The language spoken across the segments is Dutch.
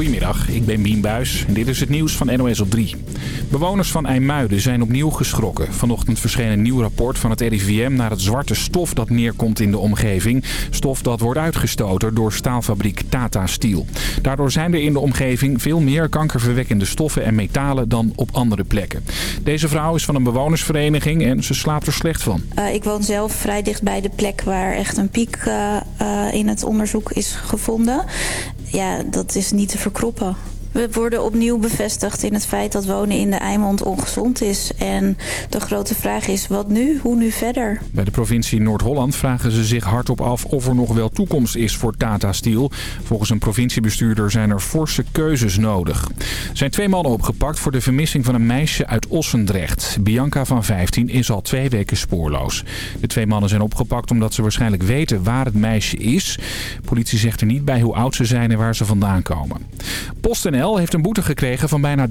Goedemiddag, ik ben Bien Buis en dit is het nieuws van NOS op 3. Bewoners van IJmuiden zijn opnieuw geschrokken. Vanochtend verscheen een nieuw rapport van het RIVM naar het zwarte stof dat neerkomt in de omgeving. Stof dat wordt uitgestoten door staalfabriek Tata Steel. Daardoor zijn er in de omgeving veel meer kankerverwekkende stoffen en metalen dan op andere plekken. Deze vrouw is van een bewonersvereniging en ze slaapt er slecht van. Uh, ik woon zelf vrij dicht bij de plek waar echt een piek uh, uh, in het onderzoek is gevonden. Ja, dat is niet te verkroppen. We worden opnieuw bevestigd in het feit dat wonen in de Eimond ongezond is. En de grote vraag is, wat nu? Hoe nu verder? Bij de provincie Noord-Holland vragen ze zich hardop af of er nog wel toekomst is voor Tata Steel. Volgens een provinciebestuurder zijn er forse keuzes nodig. Er zijn twee mannen opgepakt voor de vermissing van een meisje uit Ossendrecht. Bianca van 15 is al twee weken spoorloos. De twee mannen zijn opgepakt omdat ze waarschijnlijk weten waar het meisje is. Politie zegt er niet bij hoe oud ze zijn en waar ze vandaan komen. PostNL heeft een boete gekregen van bijna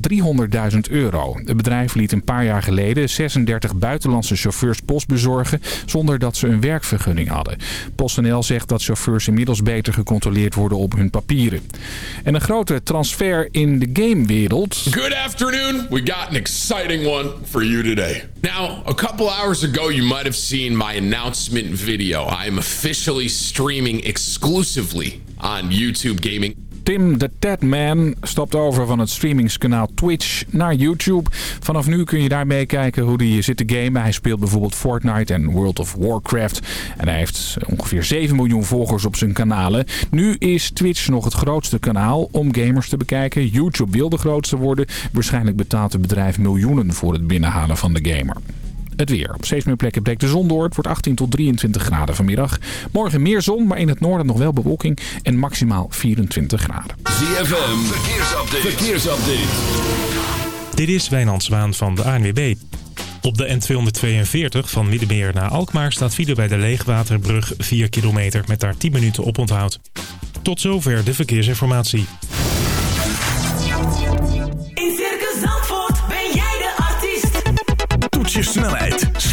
300.000 euro. Het bedrijf liet een paar jaar geleden 36 buitenlandse chauffeurs post bezorgen zonder dat ze een werkvergunning hadden. PostNL zegt dat chauffeurs inmiddels beter gecontroleerd worden op hun papieren. En een grote transfer in de gamewereld. Good afternoon. We got an exciting one for you today. Now, a couple hours ago you might have seen my announcement video. I am officially streaming exclusively on YouTube Gaming. Tim the Tatman stapt over van het streamingskanaal Twitch naar YouTube. Vanaf nu kun je daar meekijken hoe hij zit te gamen. Hij speelt bijvoorbeeld Fortnite en World of Warcraft. En hij heeft ongeveer 7 miljoen volgers op zijn kanalen. Nu is Twitch nog het grootste kanaal om gamers te bekijken. YouTube wil de grootste worden. Waarschijnlijk betaalt het bedrijf miljoenen voor het binnenhalen van de gamer. Het weer. Op steeds meer plekken breekt de zon door. Het wordt 18 tot 23 graden vanmiddag. Morgen meer zon, maar in het noorden nog wel bewolking. En maximaal 24 graden. ZFM, verkeersupdate. verkeersupdate. Dit is Wijnand Zwaan van de ANWB. Op de N242 van Middenmeer naar Alkmaar staat file bij de Leegwaterbrug 4 kilometer met daar 10 minuten op onthoud. Tot zover de verkeersinformatie.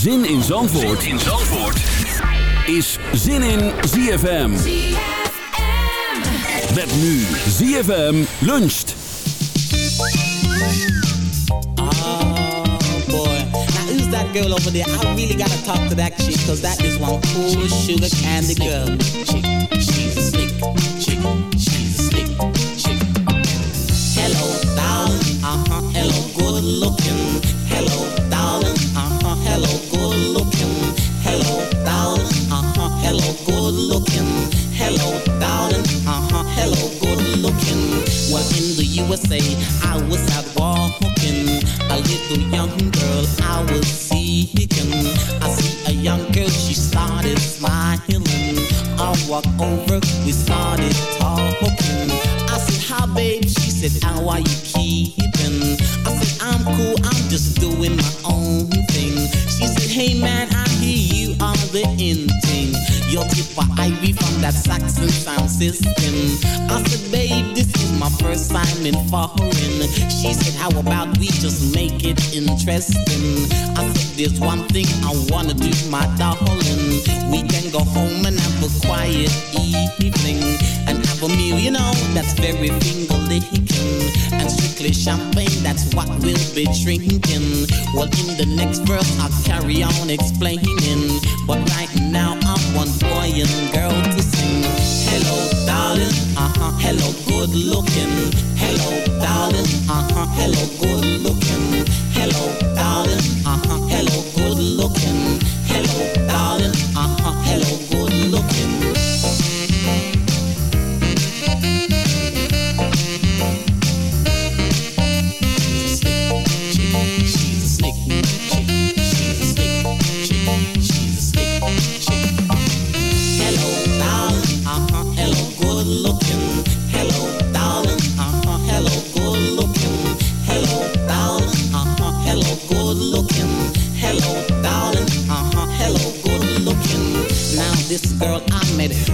Zin in Zandvoort, in Zandvoort. is Zin in ZFM. Met nu ZFM luncht. Oh boy. Now who's that girl over there? I really gotta talk to that chick, cause that is one cool sugar candy girl. Chick, she's a slick chick, she's a slick chick. Hello, darling, uh-huh, hello, good looking.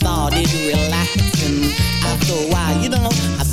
started relaxing. After a while, you know, I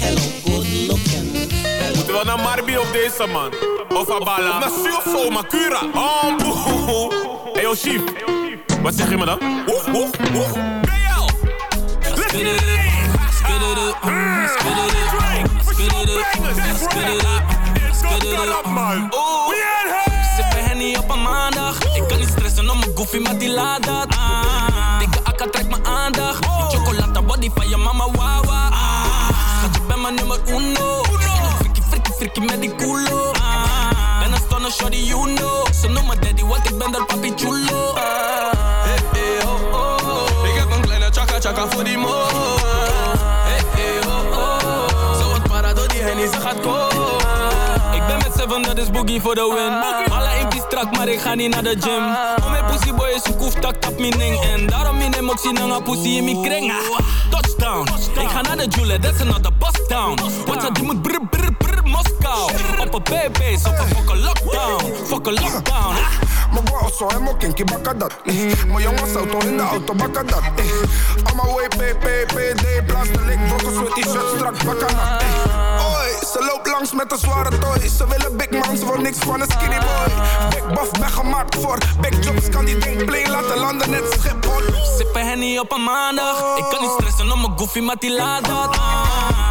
Hello. Uh-huh, good looking. Moeten we naar Marbi op deze man? Of Abala? Of naar Surfo, Makura? Oh, boe. Hey, yo, chief. Wat zeg je me dan? Oeh, oeh, oeh. BL! Let's get it in! Spit it up, mm, spit it up, spit it up, spit it up, spit it up, man. Oeh, Henny op een maandag. Ik kan niet stressen om mijn goofy, maar die laat dat. Ah, dikke akka trekt mijn aandacht. Chocolata body van je mama, wawa. Nummer uno. Frikkie, frikkie, frikkie met die culo. Ah, ben een stunner, shorty, you know. Ze noemen daddy, want ik ben daar papi chulo. Ah, Hey, hey, oh, oh. Ik heb een kleine chaka chaka voor die mo. Hey, hey, oh, oh. Zo wat para door die hennie, ze gaat komen. Ik ben met seven, dat is boogie voor de win. Alle impies strak, maar ik ga niet naar de gym. Om mijn pussy boy is een koef, tak tap mijn ding. En daarom in emotie, nanga pussy in mijn kring. Ah, Ik ga naar de Jule, that's another bust down. Wat ze die moet brr brr brr Moskou. Op een baby's, op een fucking lockdown. Fucking lockdown. Mijn bro zo helemaal kinky, bakka dat. eh. Mijn jongens auto in de auto, bakka dat. eh. On my way, PPPD, plastic, brokkels met t-shirt, strak, bakka dat. Ze loopt langs met een zware toy. Ze willen big man, ze wil niks van een skinny boy. Big buff, ben gemaakt voor big jobs, kan die ding play laten landen net Schiphol. Sippen Henny op een maandag. Ik kan niet stressen om mijn goofy, maar die laat dat.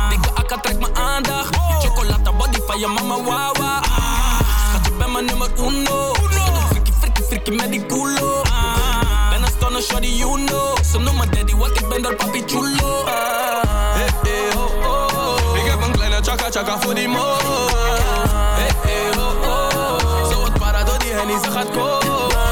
Dikke akka trekt mijn aandacht. Die chocolata body van je mama, wawa. Schat, je bent mijn nummer uno. Frikkie, frikkie, frikkie met die culo. Ben een stunner, shorty, you know. Ze noemen daddy, want ik ben daar papi chulo. Hey, hey, oh, chaka chaka voor die mo. Hey, hey, oh, oh. Zo wat para door die hennie, ze gaat komen.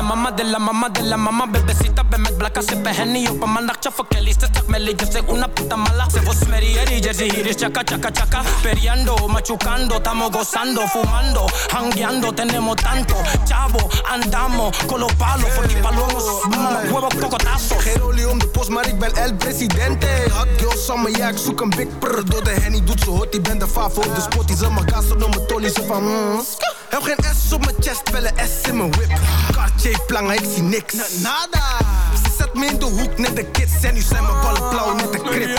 La mama de la mama de la mama Bebecita ben met blakka sippen henny op een maandag Chaffa Kelly, ste stak melly, yo soy una puta mala Se vos merieri, jersey hier is chaka chaka chaka Periando, machucando, tamo gozando Fumando, hangueando, tenemos tanto Chavo, andamos con los palos die palomos, mm, huevos cocotazos Geen olie om de post, maar ik ben El Presidente. Hot girls samen, ja, ik zoek een big prr. Door de henny doet ze hot, ik ben de favo de spot. Die ze mijn gas op mijn tolly, ze van mm. Heb geen S op mijn chest, wel een S in mijn whip. Ik zie niks. Nada. Ze zet me in de hoek, net de kids. En nu zijn mijn ballen blauw, net de krip.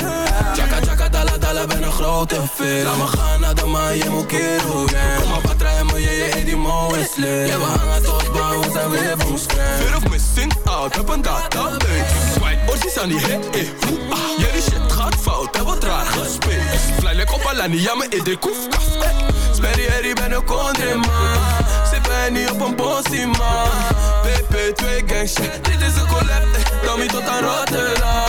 Chaka chaka dala dala ben een grote fit Laat me gaan naar de Miami Kero gang Kom maar me, je je die mo is lit Ja we hangen tot bang, we zijn weer van scherm Fear of missing out, heb een database Swipe, orsies aan die hit, eh, hoe, ah Jullie shit gaat fout, heb wat raar gespeeld Fly like op Alani, ja me in de koefkast eh. Sperry Harry ben een country Sippen niet op een bossie man. PP2 gang shit, dit is een collab eh. Tommy tot aan Rotterdam.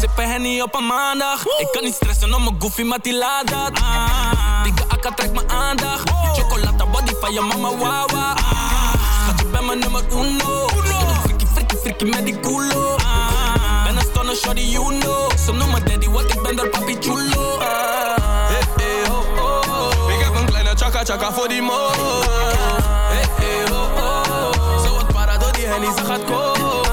Sippen Henny op een maandag. Ik kan niet stressen om mijn goofy, maar die laat dat. Ah, Dikke akka trekt mijn aandacht. Die chocolata body van je mama, wawa ah, Schat, je bent mijn nummer uno. Frikkie, frikkie, frikkie met die culo. Ah, Ben een stunner, shorty, you know. Ze noemen daddy, want ik ben daar papi chulo. Ah, Hey, hey, oh, oh. Ik heb een kleine chaka chaka voor die mo. Door die ze gaat komen.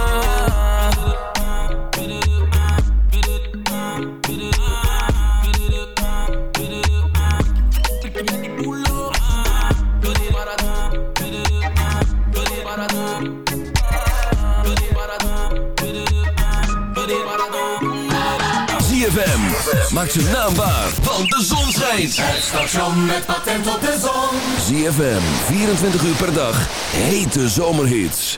ZFM. Maak zijn naam waar, want de zon schijnt. Het station met patent op de zon. ZFM, 24 uur per dag. Hete zomerhits.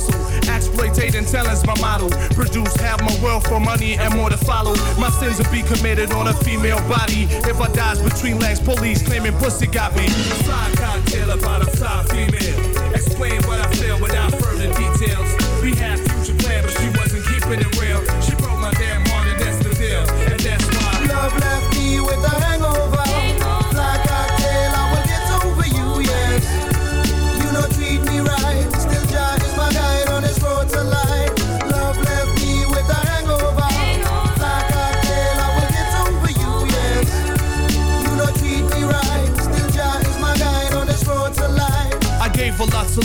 exploitating talent's my model. Produce half my wealth for money and more to follow. My sins will be committed on a female body. If I dies between legs, police claiming pussy got me. Fly cocktail about a fly female. Explain what I feel without further details. We had future plans, but she wasn't keeping it real. She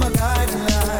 my lifeline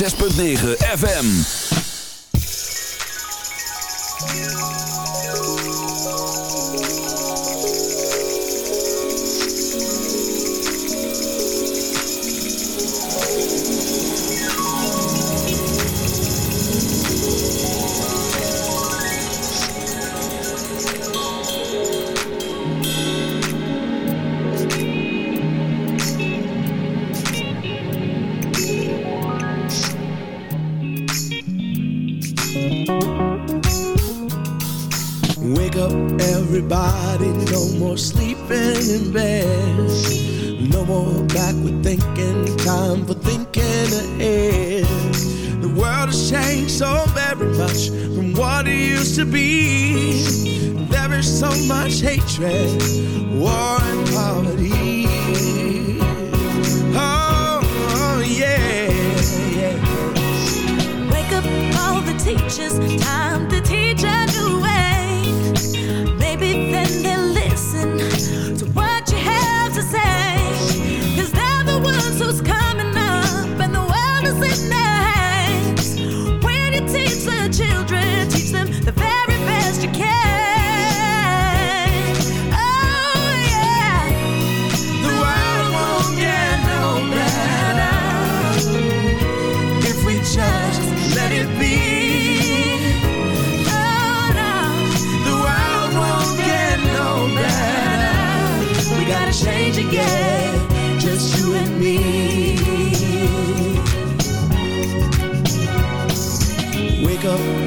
6.9 everybody. No more sleeping in bed. No more back with thinking. Time for thinking ahead. The world has changed so very much from what it used to be. There is so much hatred, war, and poverty. Oh, yeah. Wake up all the teachers. Time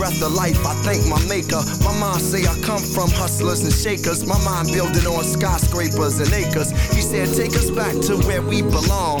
breath of life. I thank my maker. My mom say I come from hustlers and shakers. My mind building on skyscrapers and acres. He said, take us back to where we belong.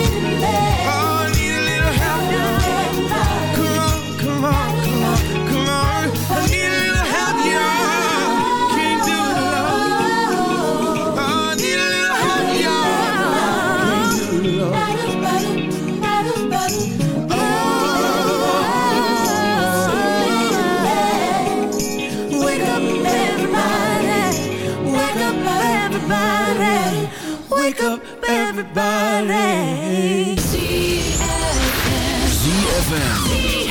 Wake up, everybody. ZFM.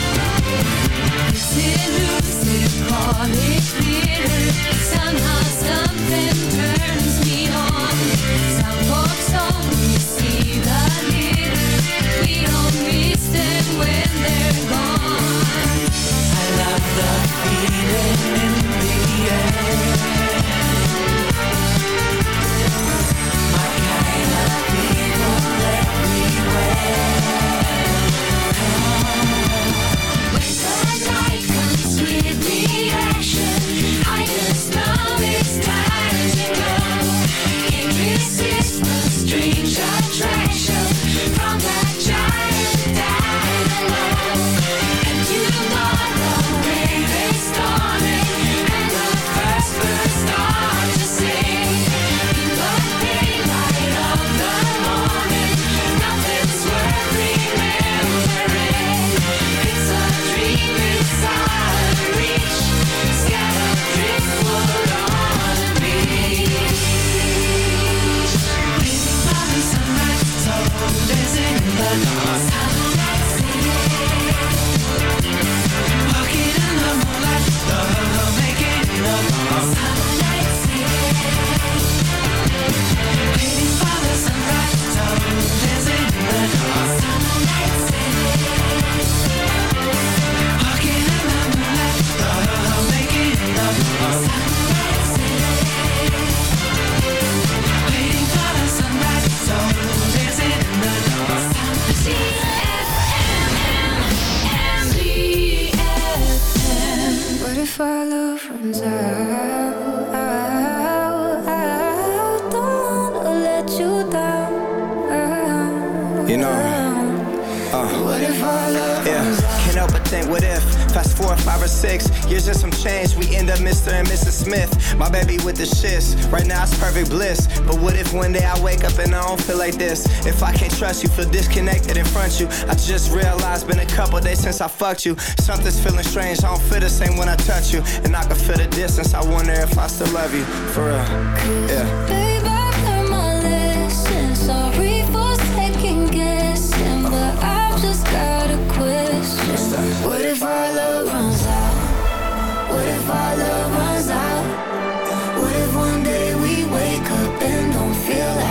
You know. Uh, yeah, can't help but think, what if? Fast forward five or six years and some change, we end up Mr. and Mrs. Smith. My baby with the shits, right now it's perfect bliss. But what if one day I wake up and I don't feel like this? If I can't trust you, feel disconnected in front of you. I just realized, been a couple days since I fucked you. Something's feeling strange, I don't feel the same when I touch you. And I can feel the distance, I wonder if I still love you. For real, yeah. Babe, What if our love runs out? What if our love runs out? What if one day we wake up and don't feel like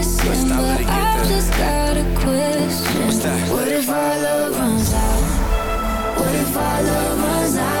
guessing, but I've just got a question. What's that? What if our love runs out? What if our love runs out?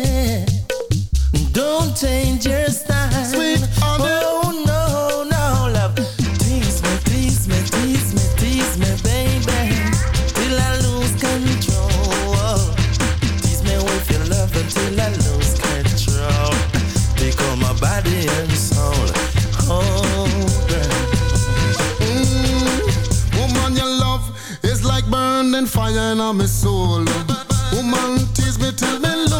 don't change your style. Sweet. Oh no, no, love. Tease me, tease me, tease me, tease me, baby, till I lose control. Tease me with your love until I lose control. My body and soul. Oh, girl. Mm, woman, your love is like burning fire in my soul. Woman, tease me till me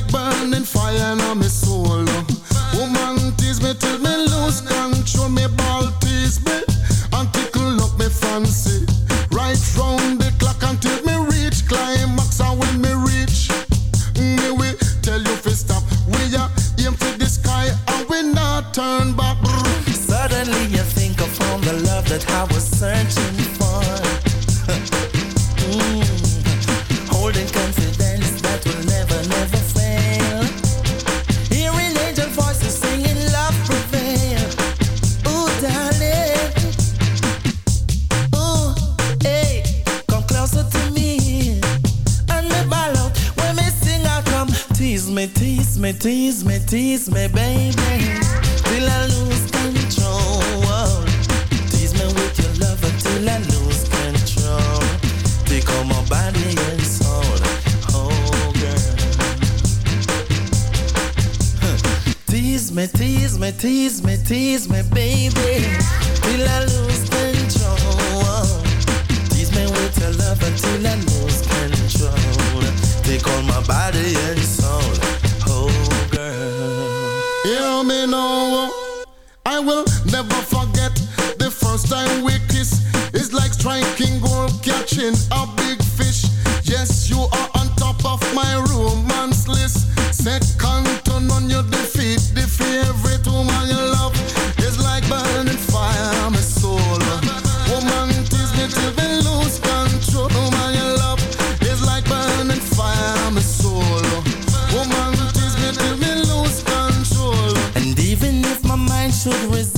like burning fire in my soul. should resist.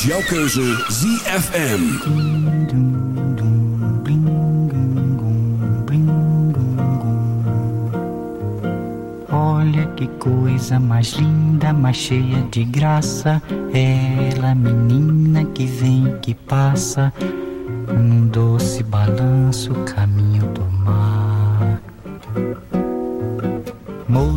É is jouw keuze ZFM. Olha que coisa mais linda, mais cheia de graça. Ela, menina que vem, que passa. Um doce balanço caminho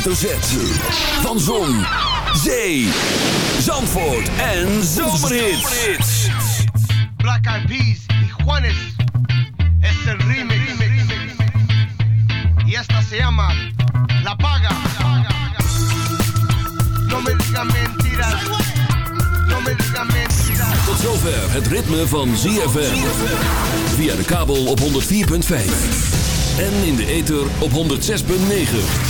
Hoofdletter Z. Van Zon, Zee, Zandvoort en Zomerhits. Black Eyed Peas y Juanes es el remix. Y esta se llama La Paga. No me digan mentiras. No me digan mentiras. Tot zover het ritme van ZFM. Via de kabel op 104.5. En in de ether op 106.9.